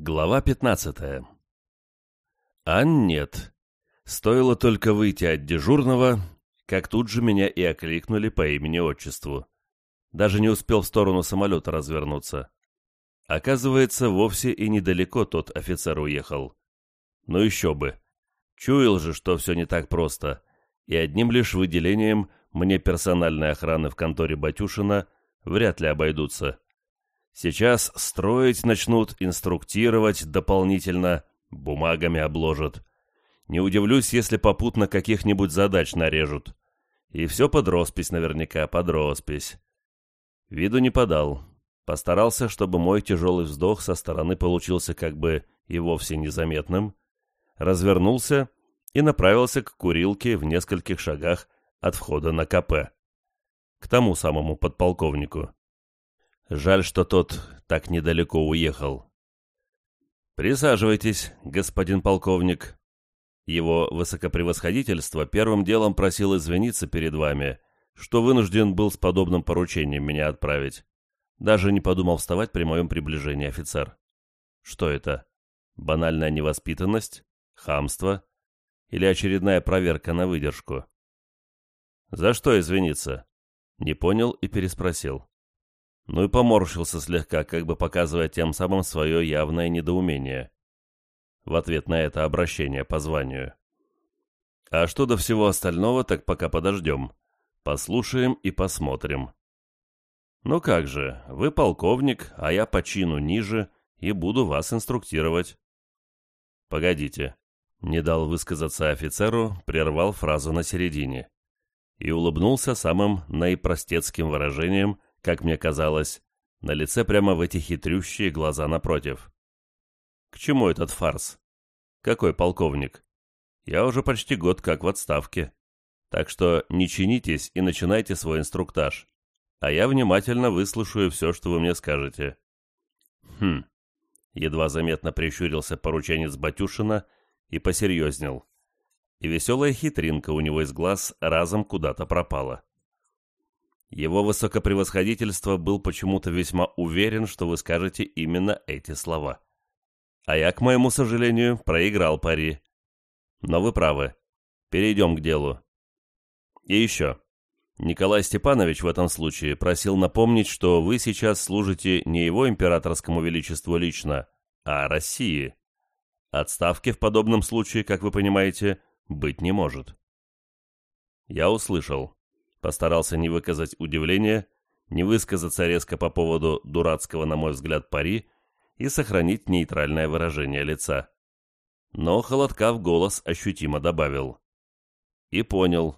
Глава 15 А нет. Стоило только выйти от дежурного, как тут же меня и окликнули по имени-отчеству. Даже не успел в сторону самолета развернуться. Оказывается, вовсе и недалеко тот офицер уехал. Ну еще бы. Чуял же, что все не так просто, и одним лишь выделением мне персональной охраны в конторе Батюшина вряд ли обойдутся. Сейчас строить начнут, инструктировать дополнительно, бумагами обложат. Не удивлюсь, если попутно каких-нибудь задач нарежут. И все под роспись наверняка, под роспись. Виду не подал. Постарался, чтобы мой тяжелый вздох со стороны получился как бы и вовсе незаметным. Развернулся и направился к курилке в нескольких шагах от входа на КП. К тому самому подполковнику. Жаль, что тот так недалеко уехал. «Присаживайтесь, господин полковник». Его высокопревосходительство первым делом просил извиниться перед вами, что вынужден был с подобным поручением меня отправить. Даже не подумал вставать при моем приближении офицер. Что это? Банальная невоспитанность? Хамство? Или очередная проверка на выдержку? За что извиниться? Не понял и переспросил ну и поморщился слегка, как бы показывая тем самым свое явное недоумение. В ответ на это обращение по званию. А что до всего остального, так пока подождем. Послушаем и посмотрим. Ну как же, вы полковник, а я по чину ниже и буду вас инструктировать. Погодите. Не дал высказаться офицеру, прервал фразу на середине. И улыбнулся самым наипростецким выражением – как мне казалось, на лице прямо в эти хитрющие глаза напротив. К чему этот фарс? Какой полковник? Я уже почти год как в отставке. Так что не чинитесь и начинайте свой инструктаж. А я внимательно выслушаю все, что вы мне скажете. Хм. Едва заметно прищурился порученец Батюшина и посерьезнел. И веселая хитринка у него из глаз разом куда-то пропала. Его высокопревосходительство был почему-то весьма уверен, что вы скажете именно эти слова. А я, к моему сожалению, проиграл пари. Но вы правы. Перейдем к делу. И еще. Николай Степанович в этом случае просил напомнить, что вы сейчас служите не его императорскому величеству лично, а России. Отставки в подобном случае, как вы понимаете, быть не может. Я услышал. Постарался не выказать удивления, не высказаться резко по поводу дурацкого, на мой взгляд, пари и сохранить нейтральное выражение лица. Но холодка в голос ощутимо добавил. И понял.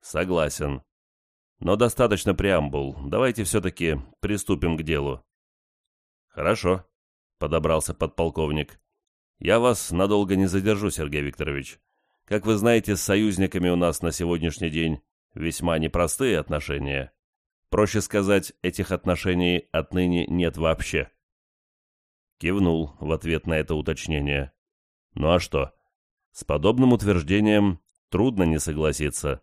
Согласен. Но достаточно преамбул. Давайте все-таки приступим к делу. Хорошо, подобрался подполковник. Я вас надолго не задержу, Сергей Викторович. Как вы знаете, с союзниками у нас на сегодняшний день Весьма непростые отношения. Проще сказать, этих отношений отныне нет вообще. Кивнул в ответ на это уточнение. Ну а что? С подобным утверждением трудно не согласиться.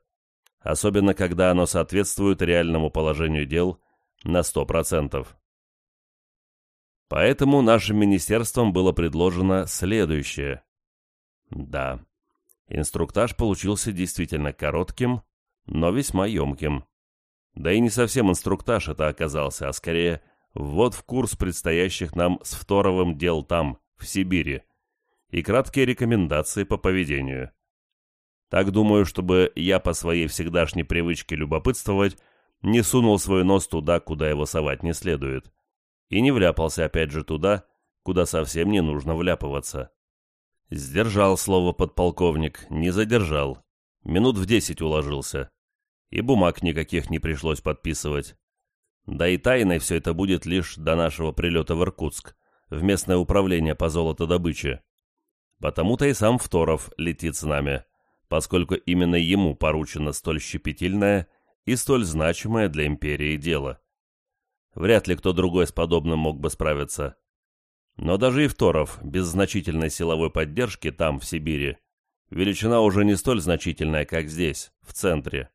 Особенно, когда оно соответствует реальному положению дел на сто процентов. Поэтому нашим министерством было предложено следующее. Да, инструктаж получился действительно коротким, но весьма емким. Да и не совсем инструктаж это оказался, а скорее ввод в курс предстоящих нам с Второвым дел там, в Сибири, и краткие рекомендации по поведению. Так думаю, чтобы я по своей всегдашней привычке любопытствовать не сунул свой нос туда, куда его совать не следует, и не вляпался опять же туда, куда совсем не нужно вляпываться. Сдержал слово подполковник, не задержал. Минут в десять уложился и бумаг никаких не пришлось подписывать. Да и тайной все это будет лишь до нашего прилета в Иркутск, в местное управление по золотодобыче. Потому-то и сам Второв летит с нами, поскольку именно ему поручено столь щепетильное и столь значимое для империи дело. Вряд ли кто другой с подобным мог бы справиться. Но даже и Второв, без значительной силовой поддержки там, в Сибири, величина уже не столь значительная, как здесь, в центре.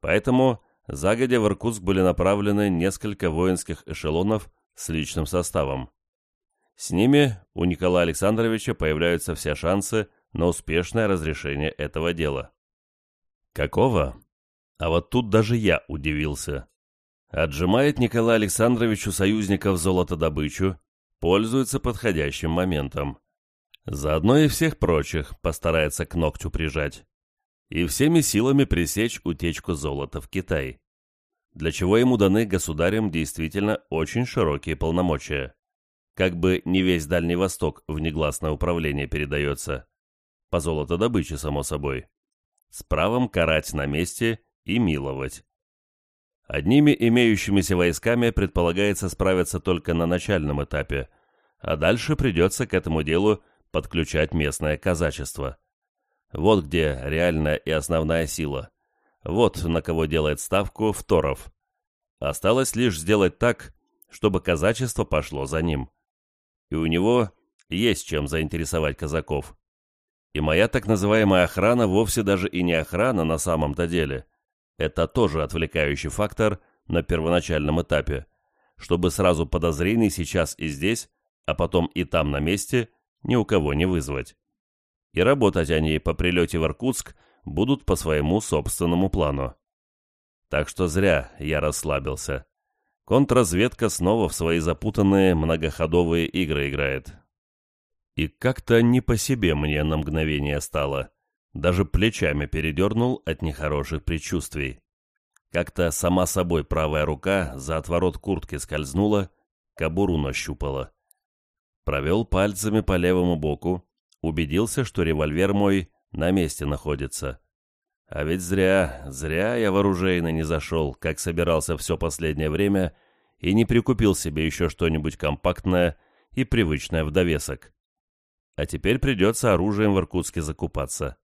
Поэтому загодя в Иркутск были направлены несколько воинских эшелонов с личным составом. С ними у Николая Александровича появляются все шансы на успешное разрешение этого дела. Какого? А вот тут даже я удивился. Отжимает Николай Александрович у союзников золотодобычу, пользуется подходящим моментом. Заодно и всех прочих постарается к ногтю прижать. И всеми силами пресечь утечку золота в Китай. Для чего ему даны государям действительно очень широкие полномочия. Как бы не весь Дальний Восток в негласное управление передается. По золотодобыче, само собой. С правом карать на месте и миловать. Одними имеющимися войсками предполагается справиться только на начальном этапе, а дальше придется к этому делу подключать местное казачество. Вот где реальная и основная сила. Вот на кого делает ставку Второв. Осталось лишь сделать так, чтобы казачество пошло за ним и у него есть чем заинтересовать казаков. И моя так называемая охрана вовсе даже и не охрана на самом-то деле. Это тоже отвлекающий фактор на первоначальном этапе, чтобы сразу подозрений сейчас и здесь, а потом и там на месте, ни у кого не вызвать. И работать они по прилете в Иркутск будут по своему собственному плану. Так что зря я расслабился. Контрразведка снова в свои запутанные многоходовые игры играет. И как-то не по себе мне на мгновение стало. Даже плечами передернул от нехороших предчувствий. Как-то сама собой правая рука за отворот куртки скользнула, кобуру нащупала. Провел пальцами по левому боку, убедился, что револьвер мой на месте находится. А ведь зря, зря я в оружейный не зашел, как собирался все последнее время, и не прикупил себе еще что-нибудь компактное и привычное в довесок. А теперь придется оружием в Иркутске закупаться.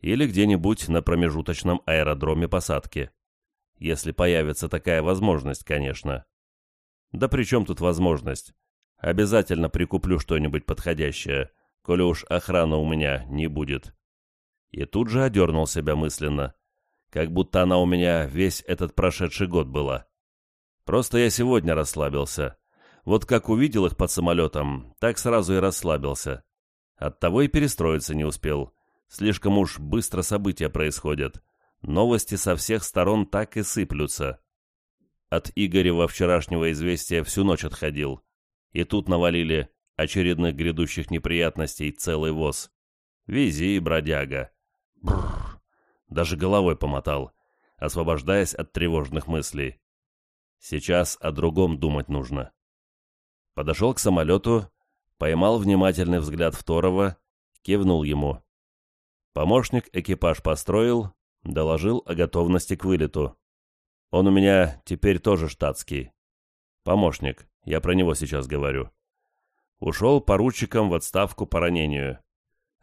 Или где-нибудь на промежуточном аэродроме посадки. Если появится такая возможность, конечно. Да при чем тут возможность? Обязательно прикуплю что-нибудь подходящее, коли уж охрана у меня не будет и тут же одернул себя мысленно, как будто она у меня весь этот прошедший год была. Просто я сегодня расслабился. Вот как увидел их под самолетом, так сразу и расслабился. Оттого и перестроиться не успел. Слишком уж быстро события происходят. Новости со всех сторон так и сыплются. От Игорева вчерашнего известия всю ночь отходил. И тут навалили очередных грядущих неприятностей целый воз. Вези, бродяга. Бррр. Даже головой помотал, освобождаясь от тревожных мыслей. Сейчас о другом думать нужно. Подошел к самолету, поймал внимательный взгляд Второго, кивнул ему. Помощник экипаж построил, доложил о готовности к вылету. Он у меня теперь тоже штатский. Помощник, я про него сейчас говорю. Ушел поручиком в отставку по ранению.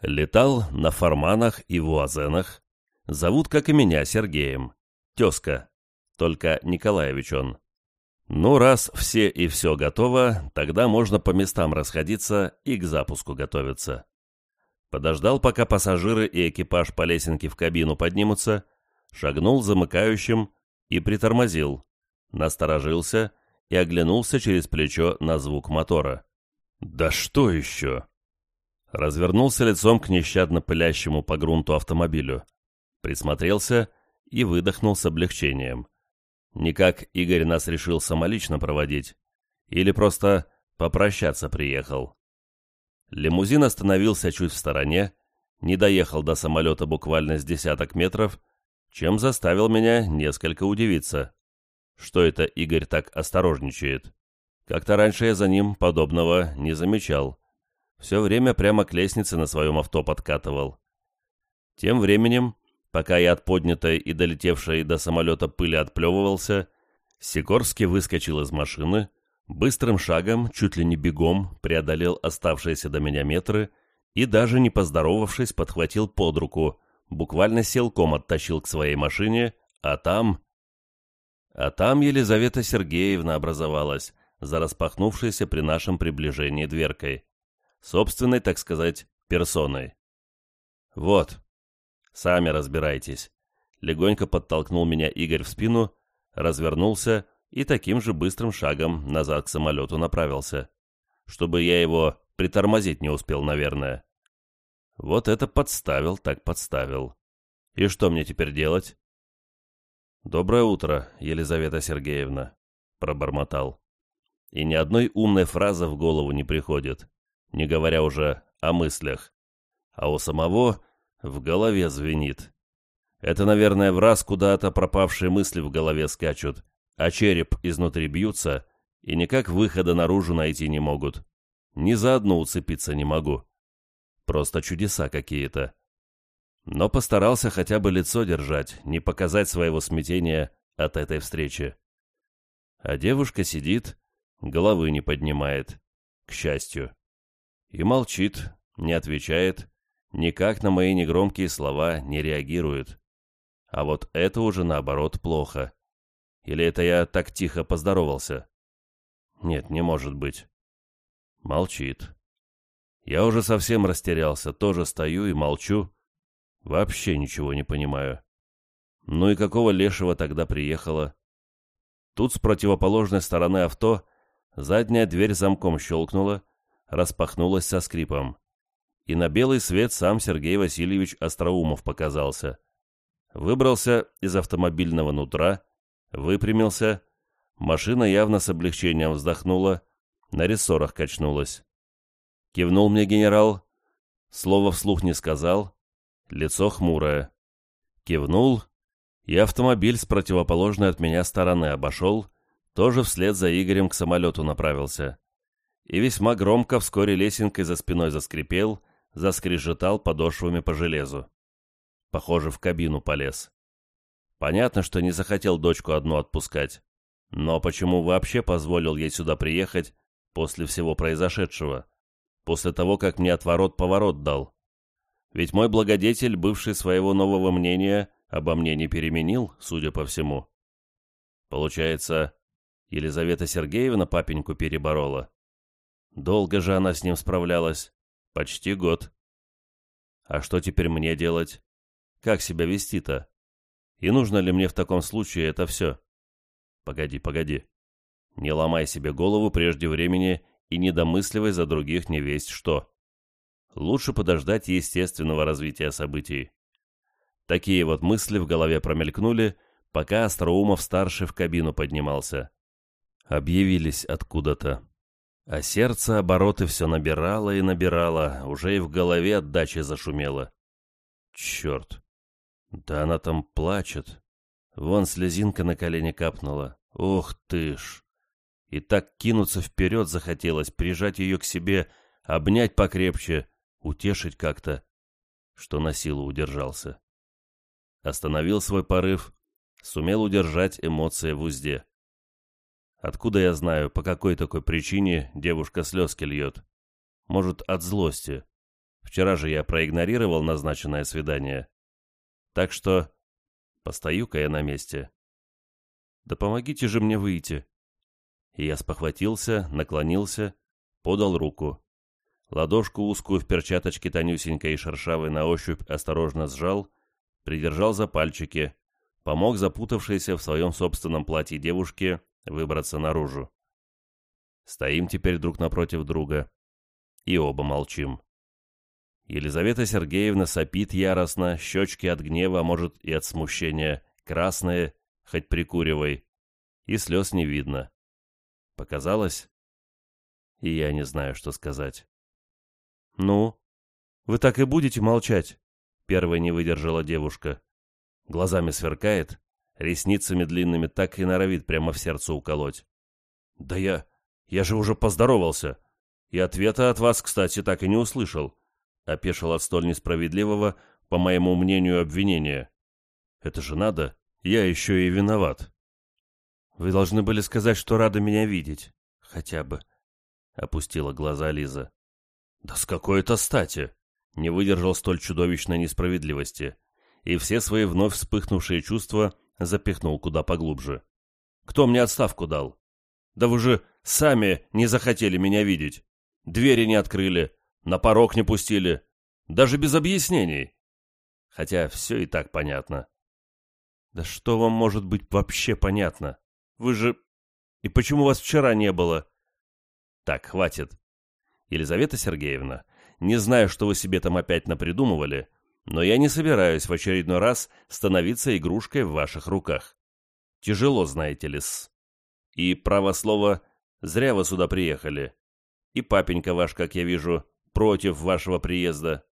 Летал на форманах и вуазенах. Зовут, как и меня, Сергеем. Тезка. Только Николаевич он. Ну, раз все и все готово, тогда можно по местам расходиться и к запуску готовиться. Подождал, пока пассажиры и экипаж по лесенке в кабину поднимутся, шагнул замыкающим и притормозил, насторожился и оглянулся через плечо на звук мотора. «Да что еще?» развернулся лицом к нещадно пылящему по грунту автомобилю, присмотрелся и выдохнул с облегчением. Никак Игорь нас решил самолично проводить, или просто попрощаться приехал. Лимузин остановился чуть в стороне, не доехал до самолета буквально с десяток метров, чем заставил меня несколько удивиться. Что это Игорь так осторожничает? Как-то раньше я за ним подобного не замечал все время прямо к лестнице на своем авто подкатывал. Тем временем, пока я от поднятой и долетевшей до самолета пыли отплевывался, Сикорский выскочил из машины, быстрым шагом, чуть ли не бегом, преодолел оставшиеся до меня метры и, даже не поздоровавшись, подхватил под руку, буквально силком оттащил к своей машине, а там... А там Елизавета Сергеевна образовалась, за распахнувшейся при нашем приближении дверкой собственной, так сказать, персоной. «Вот, сами разбирайтесь», — легонько подтолкнул меня Игорь в спину, развернулся и таким же быстрым шагом назад к самолету направился. чтобы я его притормозить не успел, наверное. Вот это подставил, так подставил. И что мне теперь делать? «Доброе утро, Елизавета Сергеевна», — пробормотал. И ни одной умной фразы в голову не приходит, не говоря уже о мыслях. А у самого в голове звенит. Это, наверное, в раз куда-то пропавшие мысли в голове скачут, а череп изнутри бьются и никак выхода наружу найти не могут. Ни за одну уцепиться не могу. Просто чудеса какие-то. Но постарался хотя бы лицо держать, не показать своего смятения от этой встречи. А девушка сидит, головы не поднимает, к счастью. И молчит, не отвечает, никак на мои негромкие слова не реагирует. А вот это уже наоборот плохо. Или это я так тихо поздоровался? Нет, не может быть. Молчит. Я уже совсем растерялся, тоже стою и молчу. Вообще ничего не понимаю. Ну и какого лешего тогда приехала? Тут с противоположной стороны авто задняя дверь замком щелкнула, распахнулась со скрипом. И на белый свет сам Сергей Васильевич Остроумов показался — Выбрался из автомобильного нутра, выпрямился. Машина явно с облегчением вздохнула, на рессорах качнулась. Кивнул мне генерал, слова вслух не сказал, лицо хмурое. Кивнул, и автомобиль с противоположной от меня стороны обошел, тоже вслед за Игорем к самолету направился. И весьма громко вскоре лесенкой за спиной заскрипел, заскрежетал подошвами по железу. Похоже, в кабину полез. Понятно, что не захотел дочку одну отпускать. Но почему вообще позволил ей сюда приехать после всего произошедшего? После того, как мне отворот-поворот дал? Ведь мой благодетель, бывший своего нового мнения, обо мне не переменил, судя по всему. Получается, Елизавета Сергеевна папеньку переборола. Долго же она с ним справлялась. Почти год. А что теперь мне делать? Как себя вести-то? И нужно ли мне в таком случае это все? Погоди, погоди. Не ломай себе голову прежде времени и не домысливай за других не весть что. Лучше подождать естественного развития событий. Такие вот мысли в голове промелькнули, пока Остроумов-старший в кабину поднимался. Объявились откуда-то. А сердце обороты все набирало и набирало, уже и в голове отдачи зашумело. Черт! Да она там плачет. Вон слезинка на колени капнула. Ух ты ж! И так кинуться вперед захотелось, прижать ее к себе, обнять покрепче, утешить как-то, что на силу удержался. Остановил свой порыв, сумел удержать эмоции в узде. Откуда я знаю, по какой такой причине девушка слезки льет? Может, от злости. Вчера же я проигнорировал назначенное свидание. Так что постою-ка я на месте. Да помогите же мне выйти. И я спохватился, наклонился, подал руку. Ладошку узкую в перчаточке тонюсенькой и шершавой на ощупь осторожно сжал, придержал за пальчики, помог запутавшейся в своем собственном платье девушке выбраться наружу. Стоим теперь друг напротив друга и оба молчим. Елизавета Сергеевна сопит яростно, щечки от гнева, а может и от смущения, красные, хоть прикуривай, и слез не видно. Показалось? И я не знаю, что сказать. «Ну, вы так и будете молчать?» Первой не выдержала девушка. Глазами сверкает, ресницами длинными так и норовит прямо в сердце уколоть. «Да я... я же уже поздоровался. И ответа от вас, кстати, так и не услышал опешил от столь несправедливого, по моему мнению, обвинения. Это же надо, я еще и виноват. Вы должны были сказать, что рады меня видеть. Хотя бы. Опустила глаза Лиза. Да с какой-то стати. Не выдержал столь чудовищной несправедливости. И все свои вновь вспыхнувшие чувства запихнул куда поглубже. Кто мне отставку дал? Да вы же сами не захотели меня видеть. Двери не открыли, на порог не пустили. Даже без объяснений. Хотя все и так понятно. Да что вам может быть вообще понятно? Вы же... И почему вас вчера не было? Так, хватит. Елизавета Сергеевна, не знаю, что вы себе там опять напридумывали, но я не собираюсь в очередной раз становиться игрушкой в ваших руках. Тяжело, знаете ли, -с. И, право слово, зря вы сюда приехали. И папенька ваш, как я вижу, против вашего приезда.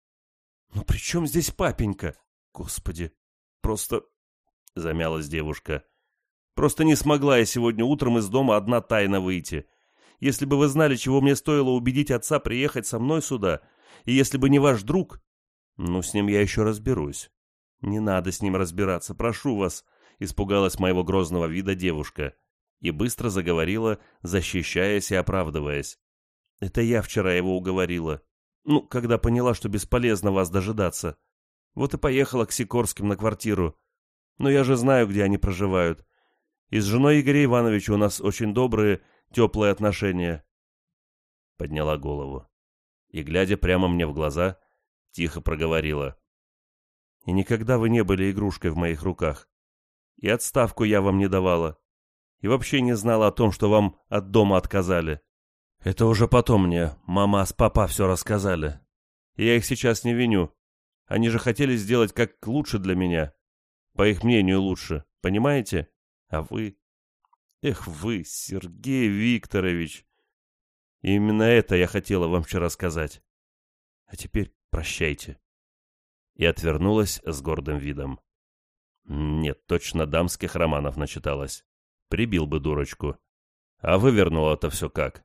«Ну при чем здесь папенька? Господи, просто...» — замялась девушка. «Просто не смогла я сегодня утром из дома одна тайно выйти. Если бы вы знали, чего мне стоило убедить отца приехать со мной сюда, и если бы не ваш друг, ну, с ним я еще разберусь. Не надо с ним разбираться, прошу вас, испугалась моего грозного вида девушка и быстро заговорила, защищаясь и оправдываясь. Это я вчера его уговорила. Ну, когда поняла, что бесполезно вас дожидаться. Вот и поехала к Сикорским на квартиру. Но я же знаю, где они проживают. И с женой Игоря Ивановича у нас очень добрые, теплые отношения. Подняла голову. И, глядя прямо мне в глаза, тихо проговорила. «И никогда вы не были игрушкой в моих руках. И отставку я вам не давала. И вообще не знала о том, что вам от дома отказали. Это уже потом мне мама с папа все рассказали. И я их сейчас не виню. Они же хотели сделать как лучше для меня. По их мнению лучше. Понимаете? А вы... Эх вы, Сергей Викторович. именно это я хотела вам вчера сказать. А теперь Прощайте». И отвернулась с гордым видом. Нет, точно дамских романов начиталась. Прибил бы дурочку. А вывернула-то все как.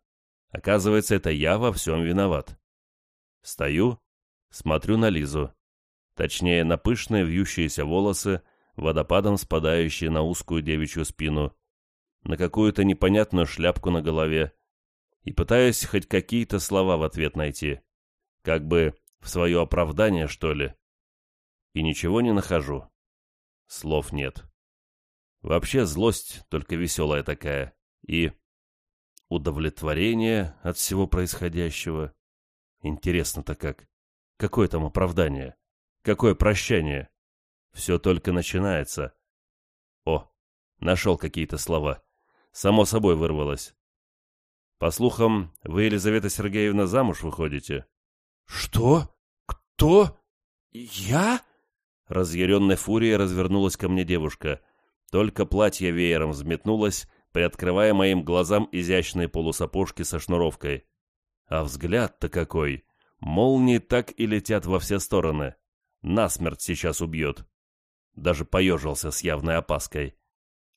Оказывается, это я во всем виноват. Стою, смотрю на Лизу. Точнее, на пышные вьющиеся волосы, водопадом спадающие на узкую девичью спину, на какую-то непонятную шляпку на голове, и пытаюсь хоть какие-то слова в ответ найти. Как бы в свое оправдание, что ли? И ничего не нахожу. Слов нет. Вообще злость только веселая такая. И удовлетворение от всего происходящего. Интересно-то как. Какое там оправдание? Какое прощание? Все только начинается. О, нашел какие-то слова. Само собой вырвалось. По слухам, вы, Елизавета Сергеевна, замуж выходите? Что? «Кто? Я?» Разъяренной фурией развернулась ко мне девушка. Только платье веером взметнулось, приоткрывая моим глазам изящные полусапожки со шнуровкой. А взгляд-то какой! Молнии так и летят во все стороны. Насмерть сейчас убьет. Даже поежился с явной опаской.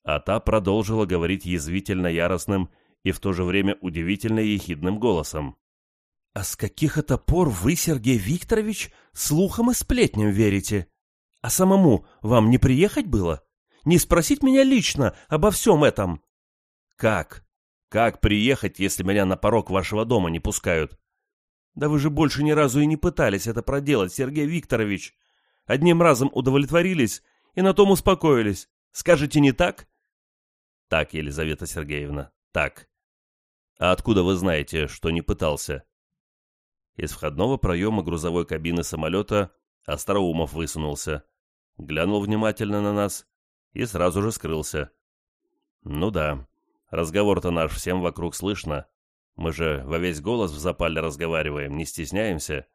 А та продолжила говорить язвительно яростным и в то же время удивительно ехидным голосом. «А с каких это пор вы, Сергей Викторович, слухам и сплетням верите? А самому вам не приехать было? Не спросить меня лично обо всем этом?» «Как? Как приехать, если меня на порог вашего дома не пускают?» «Да вы же больше ни разу и не пытались это проделать, Сергей Викторович. Одним разом удовлетворились и на том успокоились. Скажете, не так?» «Так, Елизавета Сергеевна, так. А откуда вы знаете, что не пытался?» Из входного проема грузовой кабины самолета Остроумов высунулся, глянул внимательно на нас и сразу же скрылся. Ну да, разговор-то наш всем вокруг слышно. Мы же во весь голос в запале разговариваем, не стесняемся.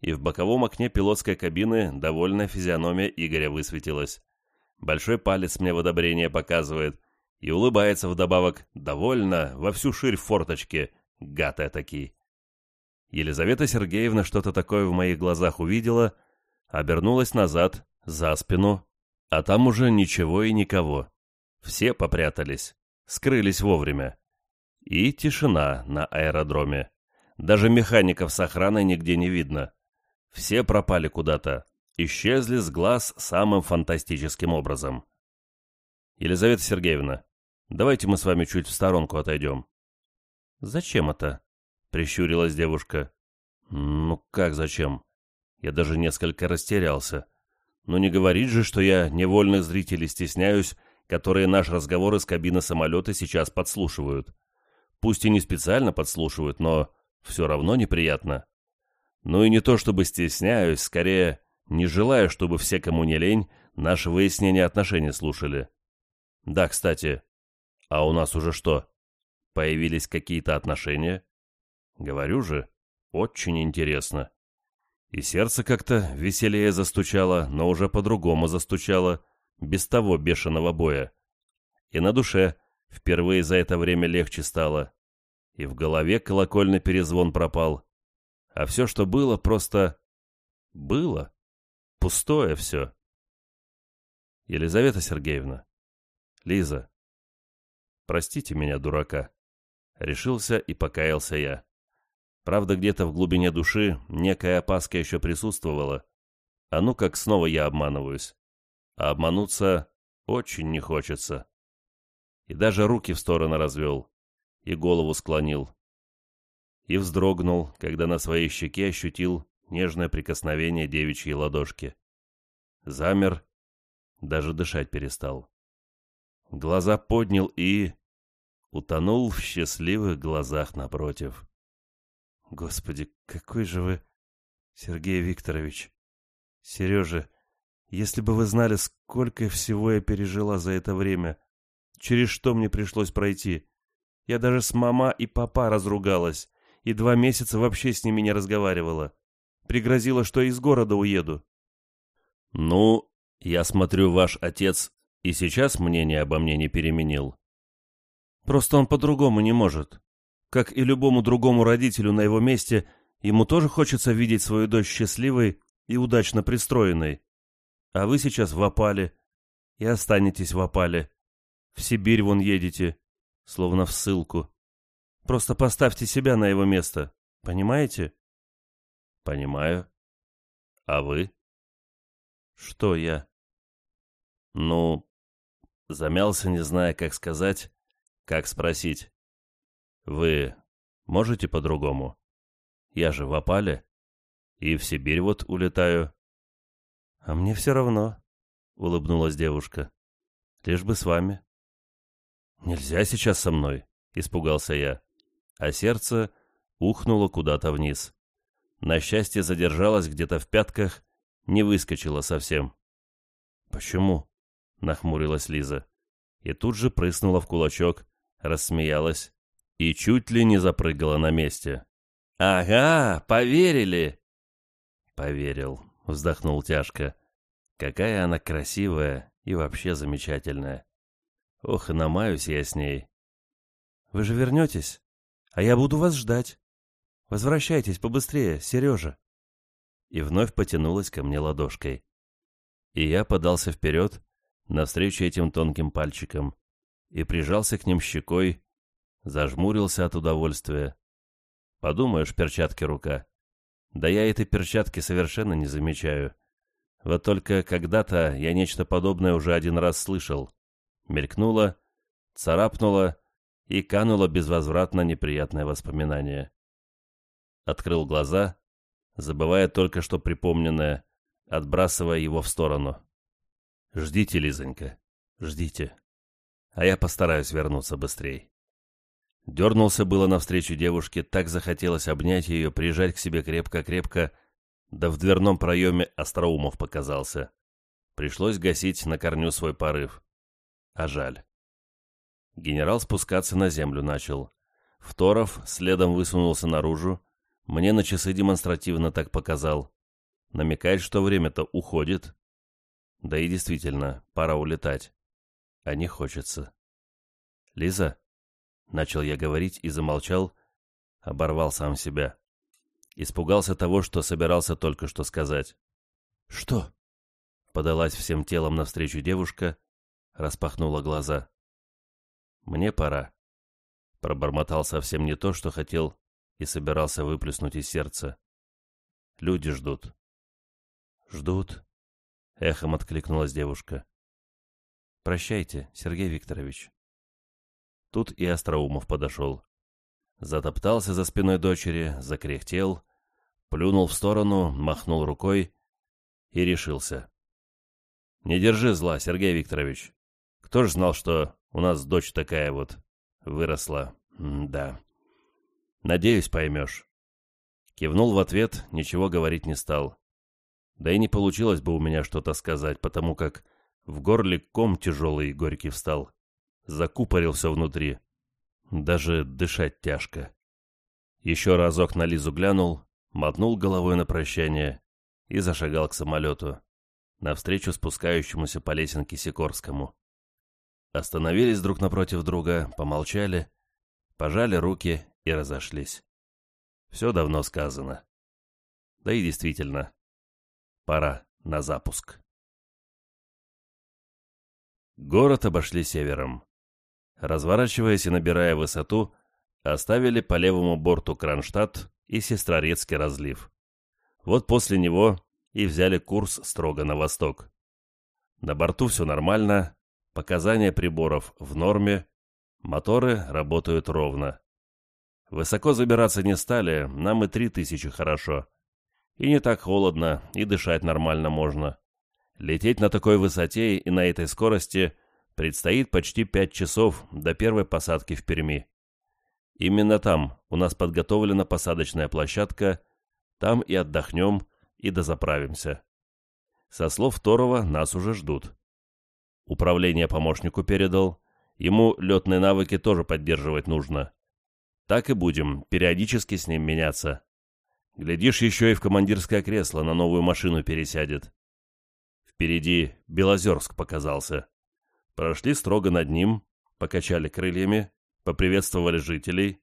И в боковом окне пилотской кабины довольная физиономия Игоря высветилась. Большой палец мне в одобрение показывает и улыбается вдобавок довольно во всю ширь форточки, гад этакий. Елизавета Сергеевна что-то такое в моих глазах увидела, обернулась назад, за спину, а там уже ничего и никого. Все попрятались, скрылись вовремя. И тишина на аэродроме. Даже механиков с охраной нигде не видно. Все пропали куда-то, исчезли с глаз самым фантастическим образом. Елизавета Сергеевна, давайте мы с вами чуть в сторонку отойдем. Зачем это? — прищурилась девушка. «Ну как зачем?» Я даже несколько растерялся. Но не говорит же, что я невольных зрителей стесняюсь, которые наш разговор из кабины самолета сейчас подслушивают. Пусть и не специально подслушивают, но все равно неприятно. Ну и не то чтобы стесняюсь, скорее не желаю, чтобы все, кому не лень, наше выяснение отношений слушали. Да, кстати, а у нас уже что? Появились какие-то отношения? Говорю же, Очень интересно. И сердце как-то веселее застучало, но уже по-другому застучало, без того бешеного боя. И на душе впервые за это время легче стало. И в голове колокольный перезвон пропал. А все, что было, просто... было. Пустое все. Елизавета Сергеевна. Лиза. Простите меня, дурака. Решился и покаялся я. Правда, где-то в глубине души некая опаска еще присутствовала. А ну как снова я обманываюсь. А обмануться очень не хочется. И даже руки в стороны развел, и голову склонил. И вздрогнул, когда на своей щеке ощутил нежное прикосновение девичьей ладошки. Замер, даже дышать перестал. Глаза поднял и... утонул в счастливых глазах напротив. Господи, какой же вы, Сергей Викторович. Сережа, если бы вы знали, сколько всего я пережила за это время, через что мне пришлось пройти. Я даже с мама и папа разругалась, и два месяца вообще с ними не разговаривала. Пригрозила, что из города уеду. Ну, я смотрю, ваш отец и сейчас мнение обо мне не переменил. Просто он по-другому не может. Как и любому другому родителю на его месте, ему тоже хочется видеть свою дочь счастливой и удачно пристроенной. А вы сейчас в опале. И останетесь в опале. В Сибирь вон едете. Словно в ссылку. Просто поставьте себя на его место. Понимаете? Понимаю. А вы? Что я? Ну, замялся, не зная, как сказать, как спросить. Вы можете по-другому? Я же в опале. И в Сибирь вот улетаю. А мне все равно, улыбнулась девушка. Лишь бы с вами. Нельзя сейчас со мной, испугался я. А сердце ухнуло куда-то вниз. На счастье задержалось где-то в пятках, не выскочило совсем. «Почему?» — нахмурилась Лиза. И тут же прыснула в кулачок, рассмеялась и чуть ли не запрыгала на месте. «Ага, поверили!» «Поверил», — вздохнул тяжко. «Какая она красивая и вообще замечательная. Ох, и намаюсь я с ней». «Вы же вернетесь, а я буду вас ждать. Возвращайтесь побыстрее, Сережа». И вновь потянулась ко мне ладошкой. И я подался вперед, навстречу этим тонким пальчикам, и прижался к ним щекой, Зажмурился от удовольствия. Подумаешь, перчатки рука. Да я этой перчатки совершенно не замечаю. Вот только когда-то я нечто подобное уже один раз слышал. Мелькнуло, царапнуло и кануло безвозвратно неприятное воспоминание. Открыл глаза, забывая только что припомненное, отбрасывая его в сторону. «Ждите, Лизонька, ждите. А я постараюсь вернуться быстрей». Дернулся было навстречу девушке, так захотелось обнять ее, прижать к себе крепко-крепко, да в дверном проеме Остроумов показался. Пришлось гасить на корню свой порыв. А жаль. Генерал спускаться на землю начал. Второв следом высунулся наружу, мне на часы демонстративно так показал. Намекает, что время-то уходит. Да и действительно, пора улетать. А не хочется. «Лиза?» Начал я говорить и замолчал, оборвал сам себя. Испугался того, что собирался только что сказать. «Что?» Подалась всем телом навстречу девушка, распахнула глаза. «Мне пора». Пробормотал совсем не то, что хотел и собирался выплеснуть из сердца. «Люди ждут». «Ждут?» — эхом откликнулась девушка. «Прощайте, Сергей Викторович». Тут и Остроумов подошел. Затоптался за спиной дочери, закряхтел, плюнул в сторону, махнул рукой и решился. «Не держи зла, Сергей Викторович. Кто ж знал, что у нас дочь такая вот выросла? М да. Надеюсь, поймешь». Кивнул в ответ, ничего говорить не стал. Да и не получилось бы у меня что-то сказать, потому как в горле ком тяжелый и горький встал закупорился внутри. Даже дышать тяжко. Еще разок на Лизу глянул, мотнул головой на прощание и зашагал к самолету, навстречу спускающемуся по лесенке Сикорскому. Остановились друг напротив друга, помолчали, пожали руки и разошлись. Все давно сказано. Да и действительно, пора на запуск. Город обошли севером. Разворачиваясь и набирая высоту, оставили по левому борту Кронштадт и Сестрорецкий разлив. Вот после него и взяли курс строго на восток. На борту все нормально, показания приборов в норме, моторы работают ровно. Высоко забираться не стали, нам и три тысячи хорошо. И не так холодно, и дышать нормально можно. Лететь на такой высоте и на этой скорости предстоит почти пять часов до первой посадки в Перми. Именно там у нас подготовлена посадочная площадка, там и отдохнем, и дозаправимся. Со слов Торова нас уже ждут. Управление помощнику передал, ему летные навыки тоже поддерживать нужно. Так и будем, периодически с ним меняться. Глядишь, еще и в командирское кресло на новую машину пересядет. Впереди Белозерск показался. Прошли строго над ним, покачали крыльями, поприветствовали жителей.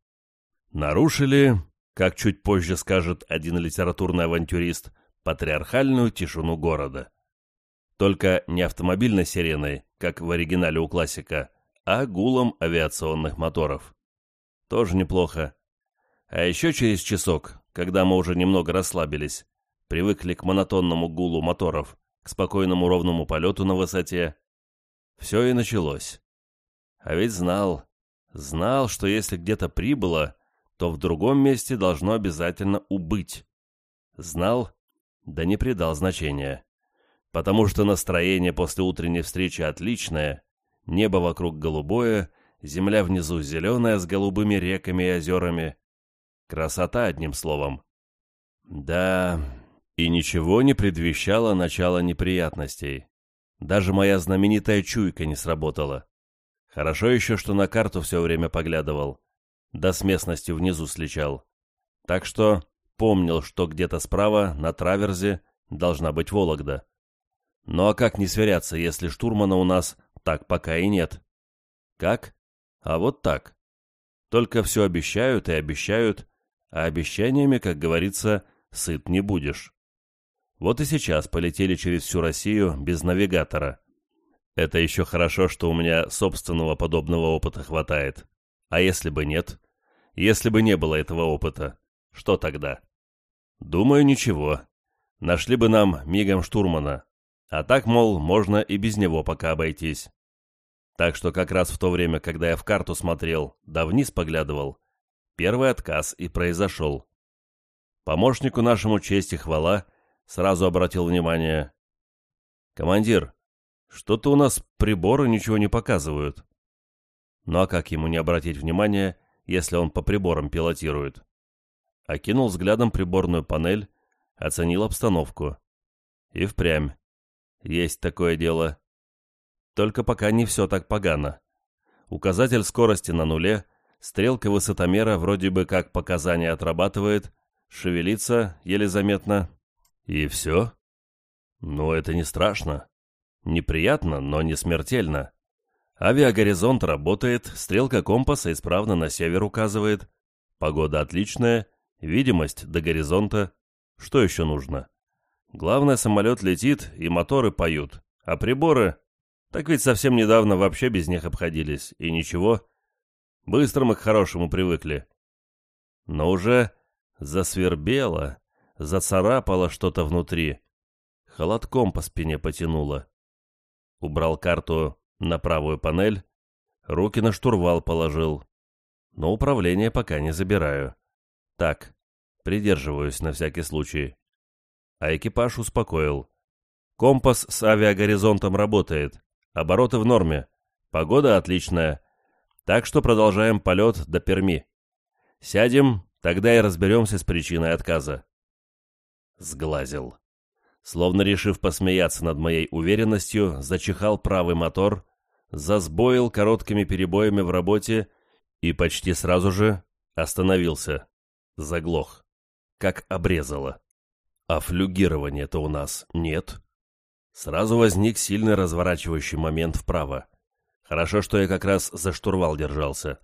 Нарушили, как чуть позже скажет один литературный авантюрист, патриархальную тишину города. Только не автомобильной сиреной, как в оригинале у классика, а гулом авиационных моторов. Тоже неплохо. А еще через часок, когда мы уже немного расслабились, привыкли к монотонному гулу моторов, к спокойному ровному полету на высоте, все и началось. А ведь знал, знал, что если где-то прибыло, то в другом месте должно обязательно убыть. Знал, да не придал значения. Потому что настроение после утренней встречи отличное, небо вокруг голубое, земля внизу зеленая с голубыми реками и озерами. Красота, одним словом. Да, и ничего не предвещало начала неприятностей. Даже моя знаменитая чуйка не сработала. Хорошо еще, что на карту все время поглядывал, да с местностью внизу сличал. Так что помнил, что где-то справа, на траверзе, должна быть Вологда. Ну а как не сверяться, если штурмана у нас так пока и нет? Как? А вот так. Только все обещают и обещают, а обещаниями, как говорится, сыт не будешь. Вот и сейчас полетели через всю Россию без навигатора. Это еще хорошо, что у меня собственного подобного опыта хватает. А если бы нет? Если бы не было этого опыта, что тогда? Думаю, ничего. Нашли бы нам мигом штурмана. А так, мол, можно и без него пока обойтись. Так что как раз в то время, когда я в карту смотрел, да вниз поглядывал, первый отказ и произошел. Помощнику нашему честь и хвала сразу обратил внимание. «Командир, что-то у нас приборы ничего не показывают». Ну а как ему не обратить внимания, если он по приборам пилотирует? Окинул взглядом приборную панель, оценил обстановку. И впрямь. Есть такое дело. Только пока не все так погано. Указатель скорости на нуле, стрелка высотомера вроде бы как показания отрабатывает, шевелится еле заметно. И все? Ну, это не страшно. Неприятно, но не смертельно. Авиагоризонт работает, стрелка компаса исправно на север указывает. Погода отличная, видимость до горизонта. Что еще нужно? Главное, самолет летит и моторы поют, а приборы так ведь совсем недавно вообще без них обходились, и ничего. Быстро мы к хорошему привыкли. Но уже засвербело, зацарапало что-то внутри. Холодком по спине потянуло. Убрал карту на правую панель, руки на штурвал положил. Но управление пока не забираю. Так, придерживаюсь на всякий случай. А экипаж успокоил. Компас с авиагоризонтом работает. Обороты в норме. Погода отличная. Так что продолжаем полет до Перми. Сядем, тогда и разберемся с причиной отказа. Сглазил. Словно решив посмеяться над моей уверенностью, зачихал правый мотор, засбоил короткими перебоями в работе и почти сразу же остановился. Заглох. Как обрезало. А флюгирования-то у нас нет. Сразу возник сильный разворачивающий момент вправо. Хорошо, что я как раз за штурвал держался.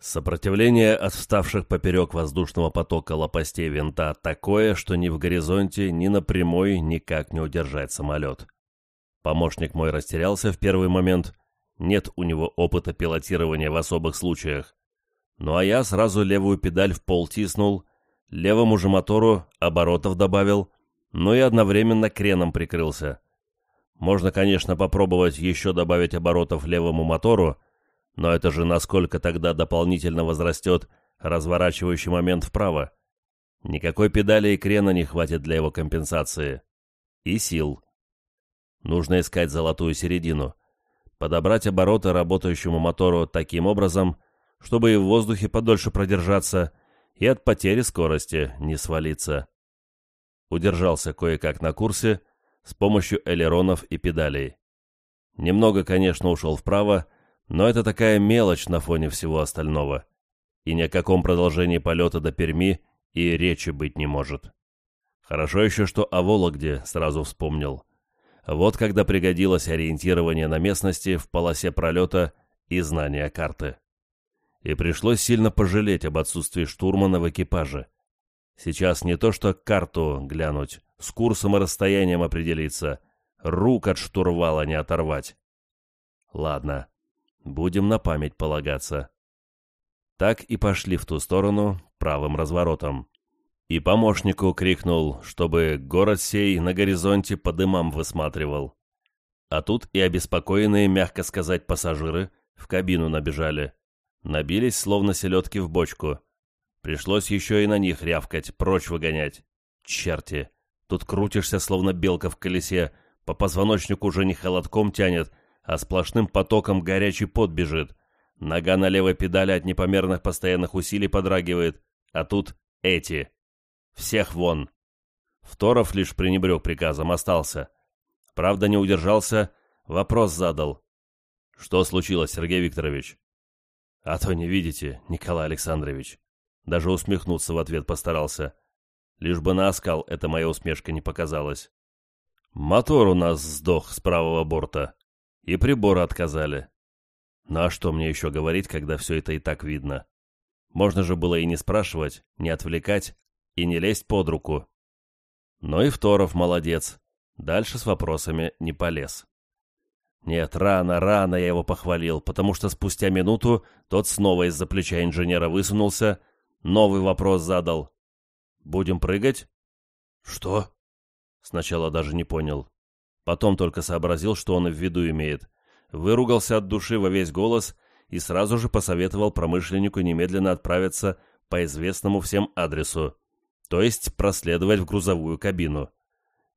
Сопротивление от вставших поперек воздушного потока лопастей винта такое, что ни в горизонте, ни на прямой никак не удержать самолет. Помощник мой растерялся в первый момент. Нет у него опыта пилотирования в особых случаях. Ну а я сразу левую педаль в пол тиснул, левому же мотору оборотов добавил, но и одновременно креном прикрылся. Можно, конечно, попробовать еще добавить оборотов левому мотору, но это же насколько тогда дополнительно возрастет разворачивающий момент вправо. Никакой педали и крена не хватит для его компенсации. И сил. Нужно искать золотую середину. Подобрать обороты работающему мотору таким образом, чтобы и в воздухе подольше продержаться, и от потери скорости не свалиться. Удержался кое-как на курсе с помощью элеронов и педалей. Немного, конечно, ушел вправо, но это такая мелочь на фоне всего остального. И ни о каком продолжении полета до Перми и речи быть не может. Хорошо еще, что о Вологде сразу вспомнил. Вот когда пригодилось ориентирование на местности в полосе пролета и знание карты. И пришлось сильно пожалеть об отсутствии штурмана в экипаже. Сейчас не то что карту глянуть, с курсом и расстоянием определиться, рук от штурвала не оторвать. Ладно, Будем на память полагаться. Так и пошли в ту сторону правым разворотом. И помощнику крикнул, чтобы город сей на горизонте по дымам высматривал. А тут и обеспокоенные, мягко сказать, пассажиры в кабину набежали. Набились, словно селедки в бочку. Пришлось еще и на них рявкать, прочь выгонять. Черти! Тут крутишься, словно белка в колесе, по позвоночнику уже не холодком тянет, а сплошным потоком горячий пот бежит. Нога на левой педали от непомерных постоянных усилий подрагивает, а тут эти. Всех вон. Второв лишь пренебрег приказом, остался. Правда, не удержался, вопрос задал. Что случилось, Сергей Викторович? А то не видите, Николай Александрович. Даже усмехнуться в ответ постарался. Лишь бы на оскал эта моя усмешка не показалась. Мотор у нас сдох с правого борта. И приборы отказали. Ну а что мне еще говорить, когда все это и так видно? Можно же было и не спрашивать, не отвлекать и не лезть под руку. Но и Второв молодец. Дальше с вопросами не полез. Нет, рано, рано я его похвалил, потому что спустя минуту тот снова из-за плеча инженера высунулся, новый вопрос задал. «Будем прыгать?» «Что?» Сначала даже не понял. Потом только сообразил, что он в виду имеет. Выругался от души во весь голос и сразу же посоветовал промышленнику немедленно отправиться по известному всем адресу, то есть проследовать в грузовую кабину,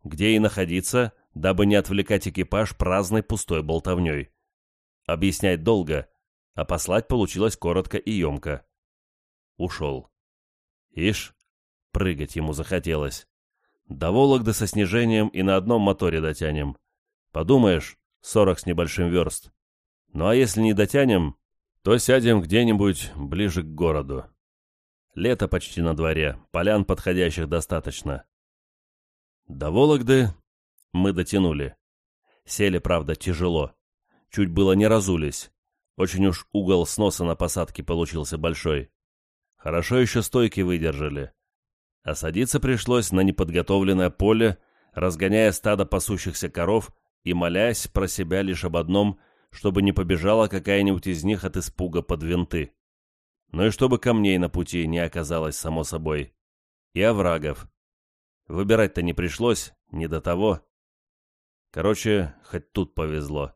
где и находиться, дабы не отвлекать экипаж праздной пустой болтовней. Объяснять долго, а послать получилось коротко и емко. Ушел. Ишь, прыгать ему захотелось. До Вологды со снижением и на одном моторе дотянем. Подумаешь, сорок с небольшим верст. Ну а если не дотянем, то сядем где-нибудь ближе к городу. Лето почти на дворе, полян подходящих достаточно. До Вологды мы дотянули. Сели, правда, тяжело. Чуть было не разулись. Очень уж угол сноса на посадке получился большой. Хорошо еще стойки выдержали а садиться пришлось на неподготовленное поле, разгоняя стадо пасущихся коров и молясь про себя лишь об одном, чтобы не побежала какая-нибудь из них от испуга под винты. Ну и чтобы камней на пути не оказалось, само собой. И оврагов. Выбирать-то не пришлось, не до того. Короче, хоть тут повезло.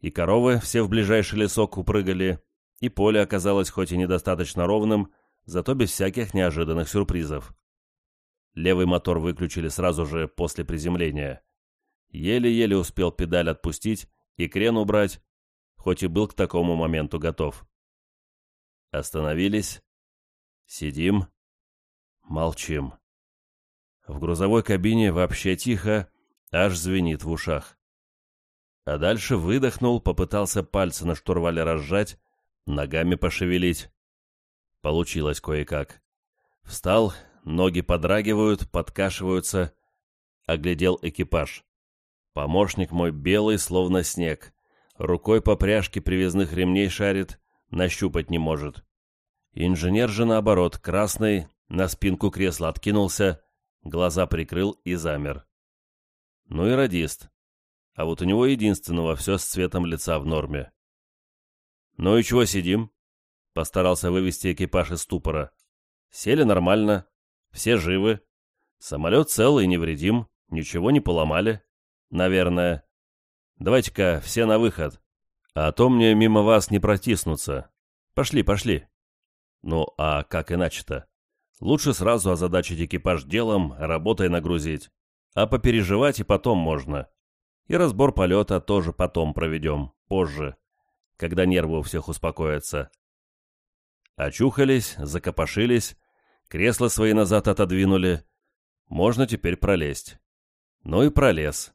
И коровы все в ближайший лесок упрыгали, и поле оказалось хоть и недостаточно ровным, зато без всяких неожиданных сюрпризов. Левый мотор выключили сразу же после приземления. Еле-еле успел педаль отпустить и крен убрать, хоть и был к такому моменту готов. Остановились. Сидим. Молчим. В грузовой кабине вообще тихо, аж звенит в ушах. А дальше выдохнул, попытался пальцы на штурвале разжать, ногами пошевелить. Получилось кое-как. Встал, ноги подрагивают, подкашиваются. Оглядел экипаж. Помощник мой белый, словно снег. Рукой по пряжке привязных ремней шарит, нащупать не может. Инженер же, наоборот, красный, на спинку кресла откинулся, глаза прикрыл и замер. Ну и радист. А вот у него единственного все с цветом лица в норме. «Ну и чего сидим?» Постарался вывести экипаж из ступора. Сели нормально, все живы. Самолет целый и невредим, ничего не поломали. Наверное. Давайте-ка все на выход. А то мне мимо вас не протиснуться. Пошли, пошли. Ну, а как иначе-то? Лучше сразу озадачить экипаж делом, работой нагрузить. А попереживать и потом можно. И разбор полета тоже потом проведем, позже, когда нервы у всех успокоятся. Очухались, закопошились, кресла свои назад отодвинули. Можно теперь пролезть. Ну и пролез.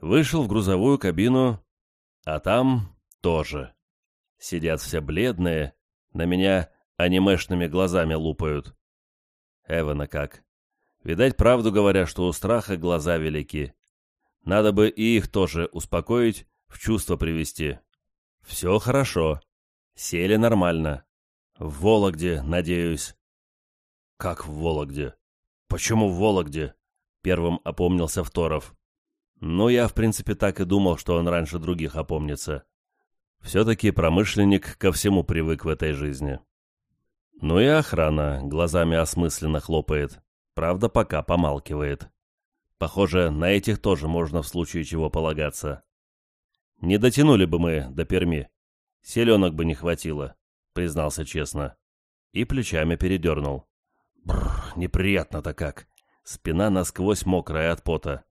Вышел в грузовую кабину, а там тоже. Сидят все бледные, на меня анимешными глазами лупают. Эвана как. Видать, правду говоря, что у страха глаза велики. Надо бы и их тоже успокоить, в чувство привести. Все хорошо. Сели нормально. В Вологде, надеюсь. Как в Вологде? Почему в Вологде? Первым опомнился Второв. Ну, я, в принципе, так и думал, что он раньше других опомнится. Все-таки промышленник ко всему привык в этой жизни. Ну и охрана глазами осмысленно хлопает. Правда, пока помалкивает. Похоже, на этих тоже можно в случае чего полагаться. Не дотянули бы мы до Перми. Селенок бы не хватило признался честно. И плечами передернул. Бррр, неприятно-то как. Спина насквозь мокрая от пота.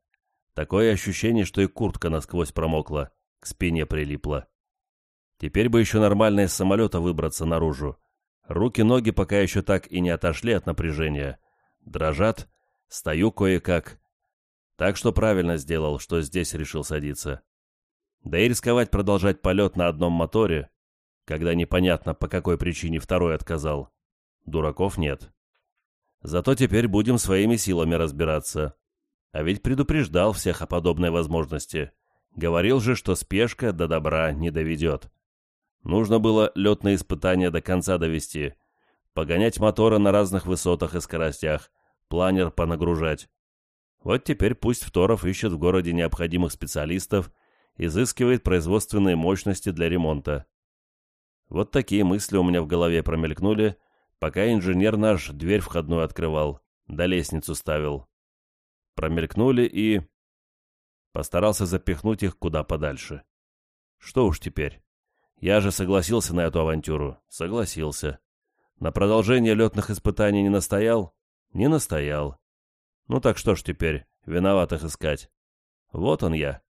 Такое ощущение, что и куртка насквозь промокла, к спине прилипла. Теперь бы еще нормально из самолета выбраться наружу. Руки-ноги пока еще так и не отошли от напряжения. Дрожат, стою кое-как. Так что правильно сделал, что здесь решил садиться. Да и рисковать продолжать полет на одном моторе, когда непонятно, по какой причине второй отказал. Дураков нет. Зато теперь будем своими силами разбираться. А ведь предупреждал всех о подобной возможности. Говорил же, что спешка до добра не доведет. Нужно было летные испытания до конца довести. Погонять моторы на разных высотах и скоростях. Планер понагружать. Вот теперь пусть Второв ищет в городе необходимых специалистов, изыскивает производственные мощности для ремонта. Вот такие мысли у меня в голове промелькнули, пока инженер наш дверь входную открывал, да лестницу ставил. Промелькнули и... Постарался запихнуть их куда подальше. Что уж теперь. Я же согласился на эту авантюру. Согласился. На продолжение летных испытаний не настоял? Не настоял. Ну так что ж теперь, виноватых искать? Вот он я.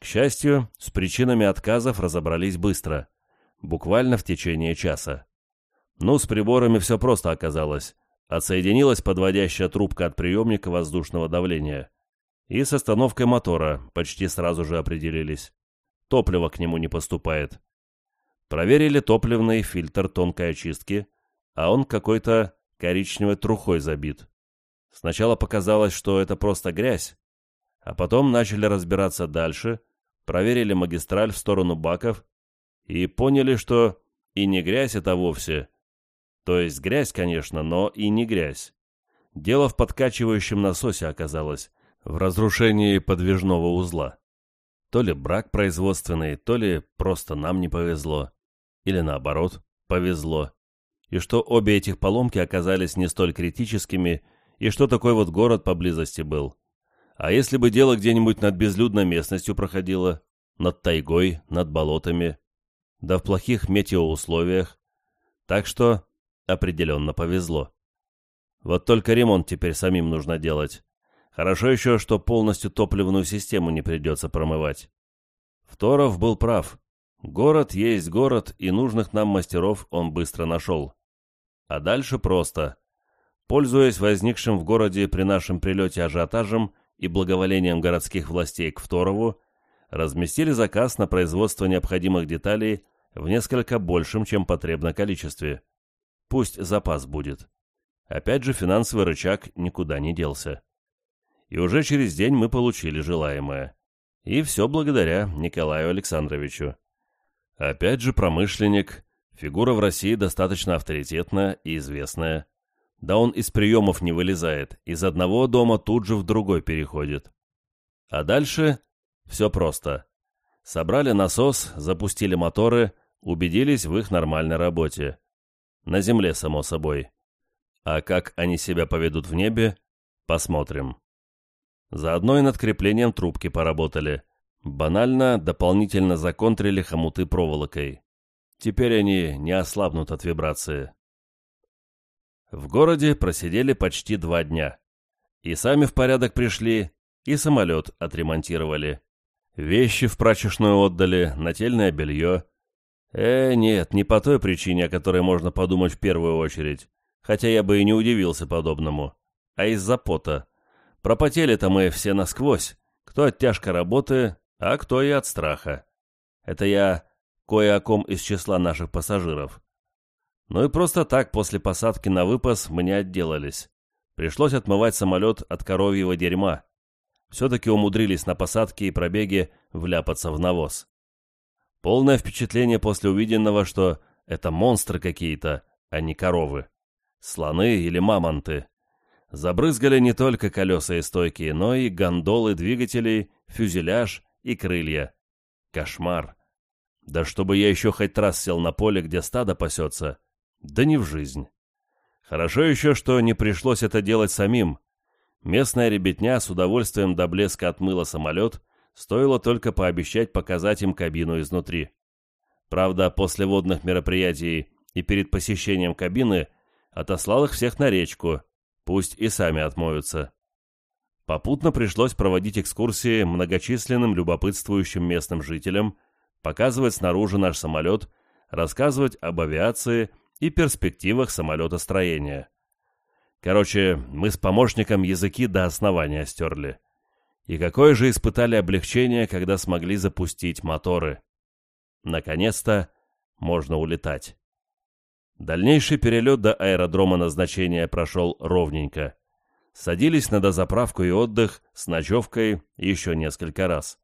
К счастью, с причинами отказов разобрались быстро — буквально в течение часа. Ну, с приборами все просто оказалось. Отсоединилась подводящая трубка от приемника воздушного давления. И с остановкой мотора почти сразу же определились. Топливо к нему не поступает. Проверили топливный фильтр тонкой очистки, а он какой-то коричневой трухой забит. Сначала показалось, что это просто грязь, а потом начали разбираться дальше, проверили магистраль в сторону баков и поняли, что и не грязь это вовсе. То есть грязь, конечно, но и не грязь. Дело в подкачивающем насосе оказалось, в разрушении подвижного узла. То ли брак производственный, то ли просто нам не повезло. Или наоборот, повезло. И что обе этих поломки оказались не столь критическими, и что такой вот город поблизости был. А если бы дело где-нибудь над безлюдной местностью проходило, над тайгой, над болотами, да в плохих метеоусловиях. Так что определенно повезло. Вот только ремонт теперь самим нужно делать. Хорошо еще, что полностью топливную систему не придется промывать. Второв был прав. Город есть город, и нужных нам мастеров он быстро нашел. А дальше просто. Пользуясь возникшим в городе при нашем прилете ажиотажем и благоволением городских властей к Второву, разместили заказ на производство необходимых деталей в несколько большем, чем потребно количестве. Пусть запас будет. Опять же, финансовый рычаг никуда не делся. И уже через день мы получили желаемое. И все благодаря Николаю Александровичу. Опять же промышленник, фигура в России достаточно авторитетная и известная. Да он из приемов не вылезает, из одного дома тут же в другой переходит. А дальше все просто. Собрали насос, запустили моторы, убедились в их нормальной работе. На земле, само собой. А как они себя поведут в небе, посмотрим. Заодно и над креплением трубки поработали. Банально дополнительно законтрили хомуты проволокой. Теперь они не ослабнут от вибрации. В городе просидели почти два дня. И сами в порядок пришли, и самолет отремонтировали. Вещи в прачечную отдали, нательное белье. Э, нет, не по той причине, о которой можно подумать в первую очередь, хотя я бы и не удивился подобному, а из-за пота. Пропотели-то мы все насквозь, кто от тяжкой работы, а кто и от страха. Это я кое о ком из числа наших пассажиров. Ну и просто так после посадки на выпас мы не отделались. Пришлось отмывать самолет от коровьего дерьма. Все-таки умудрились на посадке и пробеге вляпаться в навоз. Полное впечатление после увиденного, что это монстры какие-то, а не коровы. Слоны или мамонты. Забрызгали не только колеса и стойки, но и гондолы двигателей, фюзеляж и крылья. Кошмар. Да чтобы я еще хоть раз сел на поле, где стадо пасется. Да не в жизнь. Хорошо еще, что не пришлось это делать самим. Местная ребятня с удовольствием до блеска отмыла самолет, стоило только пообещать показать им кабину изнутри. Правда, после водных мероприятий и перед посещением кабины отослал их всех на речку, Пусть и сами отмоются. Попутно пришлось проводить экскурсии многочисленным любопытствующим местным жителям, показывать снаружи наш самолет, рассказывать об авиации и перспективах самолетостроения. Короче, мы с помощником языки до основания стерли. И какое же испытали облегчение, когда смогли запустить моторы. Наконец-то можно улетать. Дальнейший перелет до аэродрома назначения прошел ровненько. Садились на дозаправку и отдых с ночевкой еще несколько раз.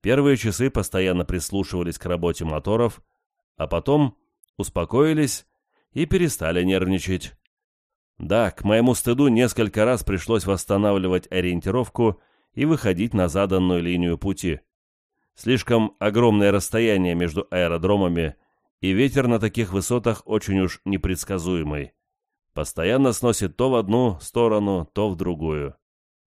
Первые часы постоянно прислушивались к работе моторов, а потом успокоились и перестали нервничать. Да, к моему стыду несколько раз пришлось восстанавливать ориентировку и выходить на заданную линию пути. Слишком огромное расстояние между аэродромами и ветер на таких высотах очень уж непредсказуемый. Постоянно сносит то в одну сторону, то в другую.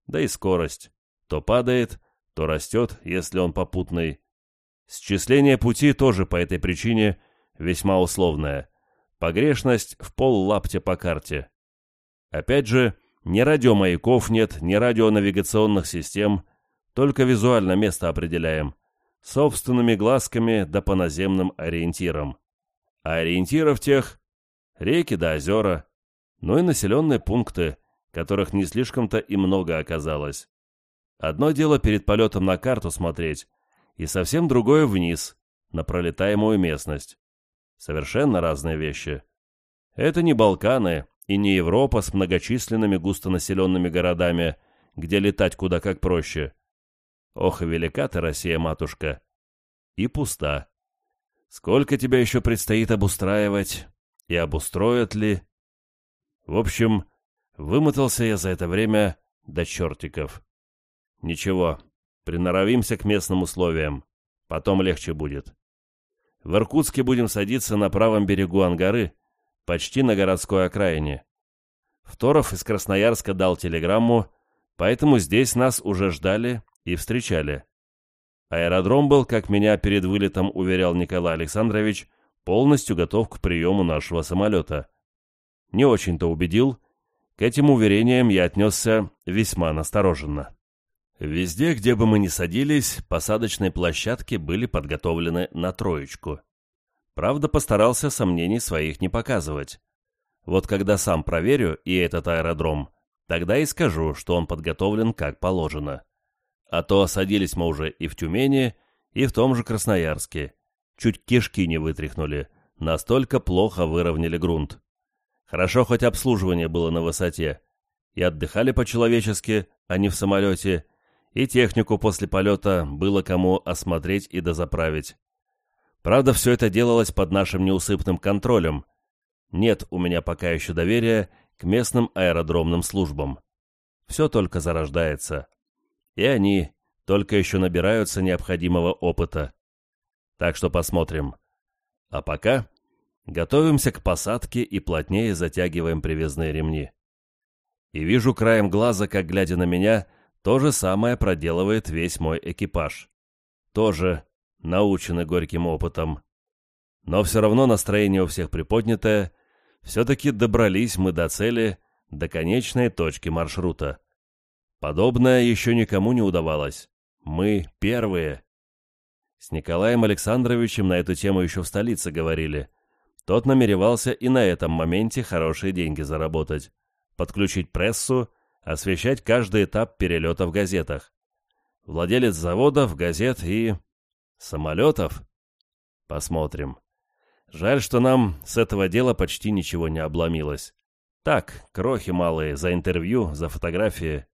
Да и скорость. То падает, то растет, если он попутный. Счисление пути тоже по этой причине весьма условное. Погрешность в пол лаптя по карте. Опять же, ни радиомаяков нет, ни радионавигационных систем, только визуально место определяем, собственными глазками да по наземным ориентирам. А ориентиров тех — реки да озера, ну и населенные пункты, которых не слишком-то и много оказалось. Одно дело перед полетом на карту смотреть, и совсем другое вниз, на пролетаемую местность. Совершенно разные вещи. Это не Балканы и не Европа с многочисленными густонаселенными городами, где летать куда как проще. Ох, велика ты, Россия-матушка. И пуста. Сколько тебя еще предстоит обустраивать? И обустроят ли? В общем, вымотался я за это время до чертиков. Ничего, приноровимся к местным условиям. Потом легче будет. В Иркутске будем садиться на правом берегу Ангары, почти на городской окраине. Второв из Красноярска дал телеграмму, поэтому здесь нас уже ждали и встречали. Аэродром был, как меня перед вылетом уверял Николай Александрович, полностью готов к приему нашего самолета. Не очень-то убедил, к этим уверениям я отнесся весьма настороженно. Везде, где бы мы ни садились, посадочные площадки были подготовлены на троечку. Правда, постарался сомнений своих не показывать. Вот когда сам проверю и этот аэродром, тогда и скажу, что он подготовлен как положено. А то осадились мы уже и в Тюмени, и в том же Красноярске. Чуть кишки не вытряхнули, настолько плохо выровняли грунт. Хорошо, хоть обслуживание было на высоте. И отдыхали по-человечески, а не в самолете, и технику после полета было кому осмотреть и дозаправить. Правда, все это делалось под нашим неусыпным контролем. Нет у меня пока еще доверия к местным аэродромным службам. Все только зарождается. И они только еще набираются необходимого опыта. Так что посмотрим. А пока готовимся к посадке и плотнее затягиваем привязные ремни. И вижу краем глаза, как, глядя на меня, то же самое проделывает весь мой экипаж. Тоже научены горьким опытом. Но все равно настроение у всех приподнятое, все-таки добрались мы до цели, до конечной точки маршрута. Подобное еще никому не удавалось. Мы первые. С Николаем Александровичем на эту тему еще в столице говорили. Тот намеревался и на этом моменте хорошие деньги заработать. Подключить прессу, освещать каждый этап перелета в газетах. Владелец заводов, газет и... самолетов? Посмотрим. Жаль, что нам с этого дела почти ничего не обломилось. Так, крохи малые, за интервью, за фотографии.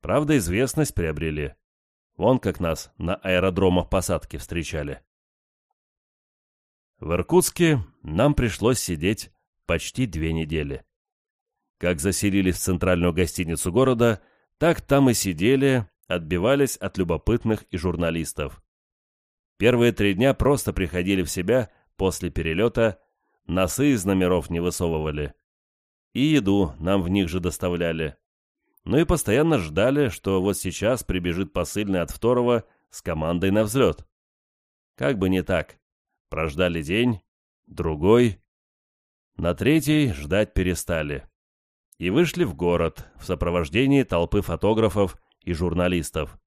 Правда, известность приобрели. Вон как нас на аэродромах посадки встречали. В Иркутске нам пришлось сидеть почти две недели. Как заселились в центральную гостиницу города, так там и сидели, отбивались от любопытных и журналистов. Первые три дня просто приходили в себя после перелета, носы из номеров не высовывали. И еду нам в них же доставляли. Ну и постоянно ждали, что вот сейчас прибежит посыльный от второго с командой на взлет. Как бы не так. Прождали день, другой. На третий ждать перестали. И вышли в город в сопровождении толпы фотографов и журналистов.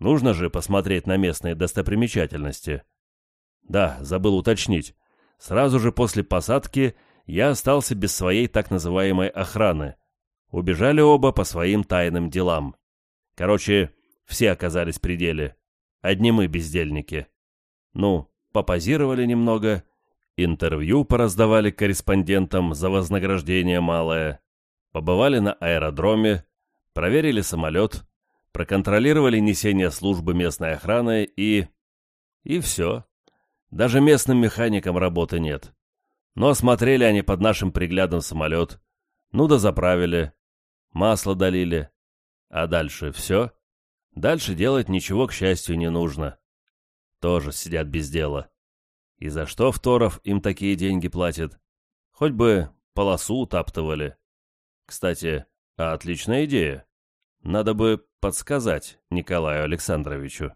Нужно же посмотреть на местные достопримечательности. Да, забыл уточнить. Сразу же после посадки я остался без своей так называемой охраны. Убежали оба по своим тайным делам. Короче, все оказались при деле. Одни мы бездельники. Ну, попозировали немного, интервью пораздавали корреспондентам за вознаграждение малое, побывали на аэродроме, проверили самолет, проконтролировали несение службы местной охраны и... И все. Даже местным механикам работы нет. Но осмотрели они под нашим приглядом самолет. Ну да заправили масло долили. А дальше все? Дальше делать ничего, к счастью, не нужно. Тоже сидят без дела. И за что Второв им такие деньги платит? Хоть бы полосу утаптывали. Кстати, а отличная идея. Надо бы подсказать Николаю Александровичу.